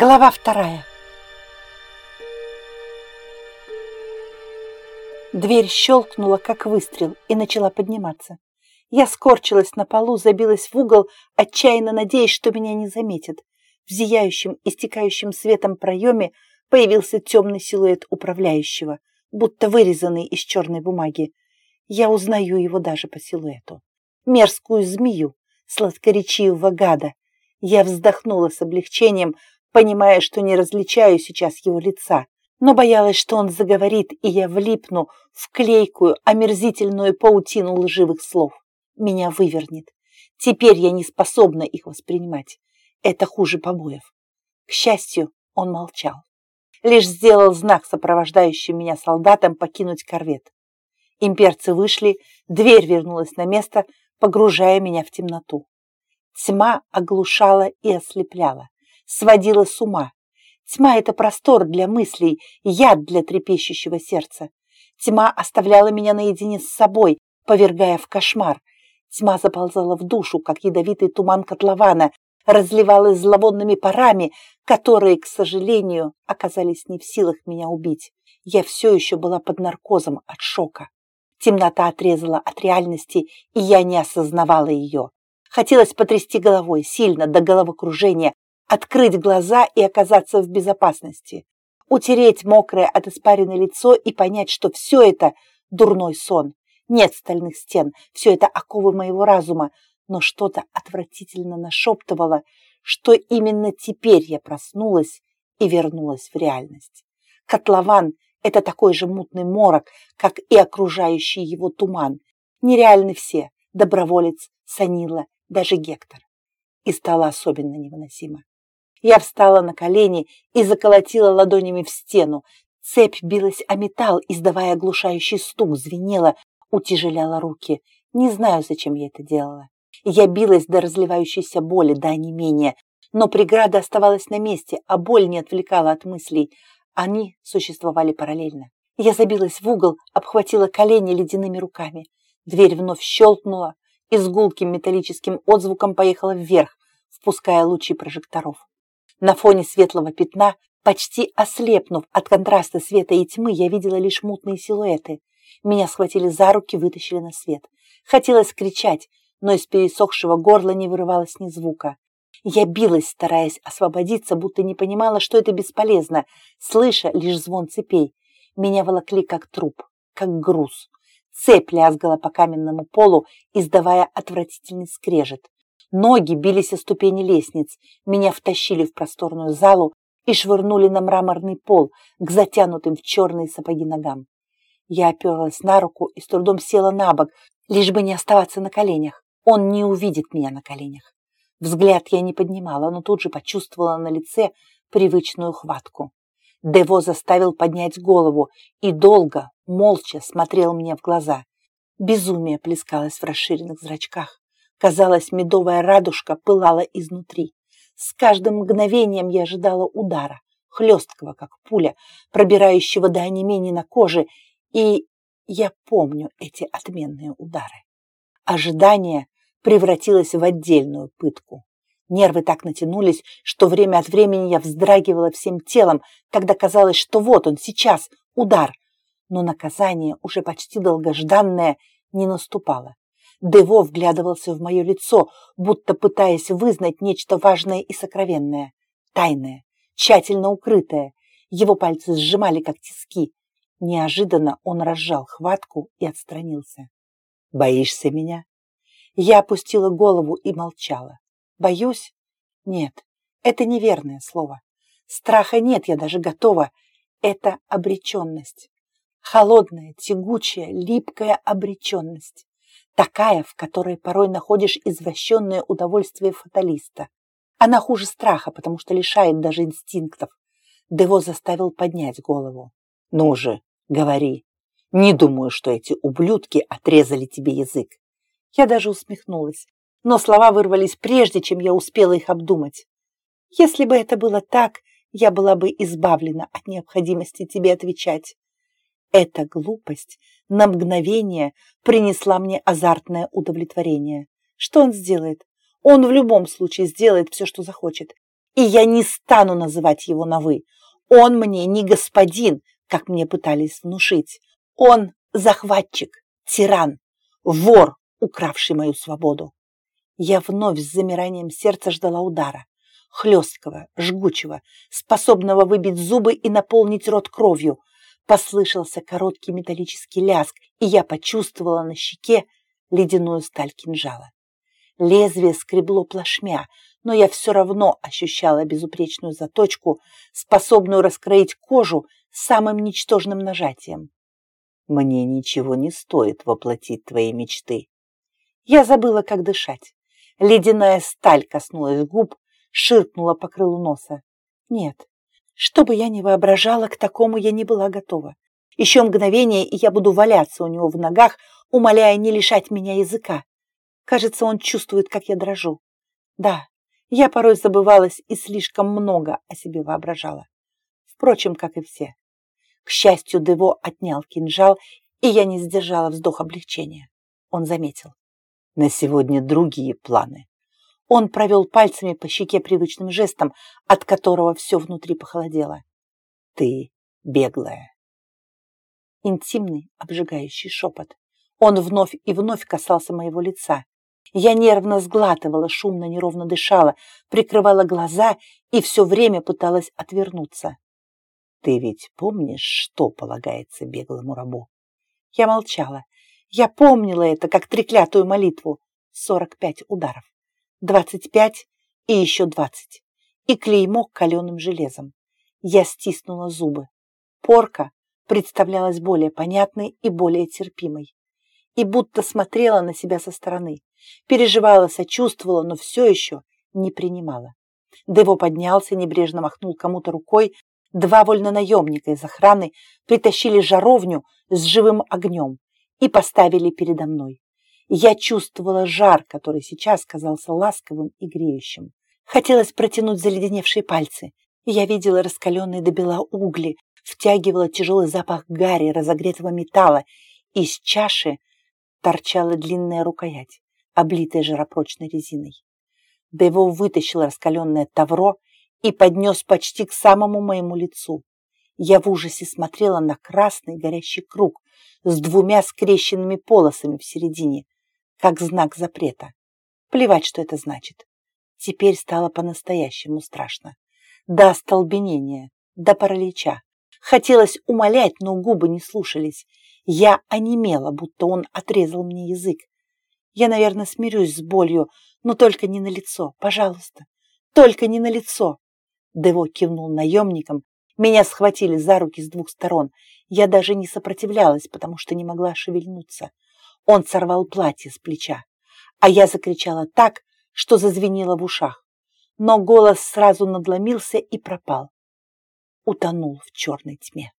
Глава вторая. Дверь щелкнула, как выстрел, и начала подниматься. Я скорчилась на полу, забилась в угол, отчаянно надеясь, что меня не заметят. В зияющем, истекающем светом проеме появился темный силуэт управляющего, будто вырезанный из черной бумаги. Я узнаю его даже по силуэту. Мерзкую змею, сладкоречивого гада. Я вздохнула с облегчением, понимая, что не различаю сейчас его лица, но боялась, что он заговорит, и я влипну в клейкую, омерзительную паутину лживых слов. Меня вывернет. Теперь я не способна их воспринимать. Это хуже побоев. К счастью, он молчал. Лишь сделал знак сопровождающим меня солдатам покинуть корвет. Имперцы вышли, дверь вернулась на место, погружая меня в темноту. Тьма оглушала и ослепляла сводила с ума. Тьма — это простор для мыслей, яд для трепещущего сердца. Тьма оставляла меня наедине с собой, повергая в кошмар. Тьма заползала в душу, как ядовитый туман котлована, разливалась зловонными парами, которые, к сожалению, оказались не в силах меня убить. Я все еще была под наркозом от шока. Темнота отрезала от реальности, и я не осознавала ее. Хотелось потрясти головой, сильно, до головокружения, открыть глаза и оказаться в безопасности, утереть мокрое от испарины лицо и понять, что все это дурной сон. Нет стальных стен, все это оковы моего разума, но что-то отвратительно нашептывало, что именно теперь я проснулась и вернулась в реальность. Котлован — это такой же мутный морок, как и окружающий его туман. Нереальны все — доброволец, Санила, даже Гектор. И стало особенно невыносимо. Я встала на колени и заколотила ладонями в стену. Цепь билась о металл, издавая оглушающий стук, звенела, утяжеляла руки. Не знаю, зачем я это делала. Я билась до разливающейся боли, до онемения, но преграда оставалась на месте, а боль не отвлекала от мыслей. Они существовали параллельно. Я забилась в угол, обхватила колени ледяными руками. Дверь вновь щелкнула и с гулким металлическим отзвуком поехала вверх, впуская лучи прожекторов. На фоне светлого пятна, почти ослепнув от контраста света и тьмы, я видела лишь мутные силуэты. Меня схватили за руки, вытащили на свет. Хотелось кричать, но из пересохшего горла не вырывалось ни звука. Я билась, стараясь освободиться, будто не понимала, что это бесполезно, слыша лишь звон цепей. Меня волокли как труп, как груз. Цепь лязгала по каменному полу, издавая отвратительный скрежет. Ноги бились о ступени лестниц, меня втащили в просторную залу и швырнули на мраморный пол к затянутым в черные сапоги ногам. Я оперлась на руку и с трудом села на бок, лишь бы не оставаться на коленях. Он не увидит меня на коленях. Взгляд я не поднимала, но тут же почувствовала на лице привычную хватку. Дево заставил поднять голову и долго, молча смотрел мне в глаза. Безумие плескалось в расширенных зрачках. Казалось, медовая радужка пылала изнутри. С каждым мгновением я ожидала удара, хлесткого, как пуля, пробирающего до онемения на коже, и я помню эти отменные удары. Ожидание превратилось в отдельную пытку. Нервы так натянулись, что время от времени я вздрагивала всем телом, когда казалось, что вот он, сейчас, удар. Но наказание, уже почти долгожданное, не наступало. Дево вглядывался в мое лицо, будто пытаясь вызнать нечто важное и сокровенное, тайное, тщательно укрытое. Его пальцы сжимали, как тиски. Неожиданно он разжал хватку и отстранился. «Боишься меня?» Я опустила голову и молчала. «Боюсь?» «Нет, это неверное слово. Страха нет, я даже готова. Это обреченность. Холодная, тягучая, липкая обреченность такая, в которой порой находишь извращенное удовольствие фаталиста. Она хуже страха, потому что лишает даже инстинктов. Дево заставил поднять голову. «Ну же, говори. Не думаю, что эти ублюдки отрезали тебе язык». Я даже усмехнулась, но слова вырвались прежде, чем я успела их обдумать. «Если бы это было так, я была бы избавлена от необходимости тебе отвечать. Эта глупость на мгновение принесла мне азартное удовлетворение. Что он сделает? Он в любом случае сделает все, что захочет. И я не стану называть его на «вы». Он мне не господин, как мне пытались внушить. Он захватчик, тиран, вор, укравший мою свободу. Я вновь с замиранием сердца ждала удара. Хлесткого, жгучего, способного выбить зубы и наполнить рот кровью. Послышался короткий металлический ляск, и я почувствовала на щеке ледяную сталь кинжала. Лезвие скребло плашмя, но я все равно ощущала безупречную заточку, способную раскроить кожу самым ничтожным нажатием. Мне ничего не стоит воплотить твои мечты. Я забыла, как дышать. Ледяная сталь коснулась губ, ширкнула по крылу носа. Нет, что бы я ни воображала, к такому я не была готова. Еще мгновение, и я буду валяться у него в ногах, умоляя не лишать меня языка. Кажется, он чувствует, как я дрожу. Да, я порой забывалась и слишком много о себе воображала. Впрочем, как и все. К счастью, Дево отнял кинжал, и я не сдержала вздох облегчения. Он заметил. На сегодня другие планы. Он провел пальцами по щеке привычным жестом, от которого все внутри похолодело. Ты беглая. Интимный, обжигающий шепот. Он вновь и вновь касался моего лица. Я нервно сглатывала, шумно, неровно дышала, прикрывала глаза и все время пыталась отвернуться. Ты ведь помнишь, что полагается беглому рабу? Я молчала. Я помнила это, как треклятую молитву. Сорок пять ударов. Двадцать пять и еще двадцать. И клеймо каленым железом. Я стиснула зубы. Порка представлялась более понятной и более терпимой. И будто смотрела на себя со стороны. Переживала, сочувствовала, но все еще не принимала. Дево поднялся, небрежно махнул кому-то рукой, Два вольнонаемника из охраны притащили жаровню с живым огнем и поставили передо мной. Я чувствовала жар, который сейчас казался ласковым и греющим. Хотелось протянуть заледеневшие пальцы. Я видела раскаленные до бела угли, втягивала тяжелый запах гари, разогретого металла. Из чаши торчала длинная рукоять, облитая жаропрочной резиной. Дево вытащил раскаленное тавро и поднес почти к самому моему лицу. Я в ужасе смотрела на красный горящий круг с двумя скрещенными полосами в середине, как знак запрета. Плевать, что это значит. Теперь стало по-настоящему страшно. До остолбенения, до паралича. Хотелось умолять, но губы не слушались. Я онемела, будто он отрезал мне язык. Я, наверное, смирюсь с болью, но только не на лицо, пожалуйста. Только не на лицо. Дево кивнул наемникам. Меня схватили за руки с двух сторон. Я даже не сопротивлялась, потому что не могла шевельнуться. Он сорвал платье с плеча, а я закричала так, что зазвенело в ушах. Но голос сразу надломился и пропал. Утонул в черной тьме.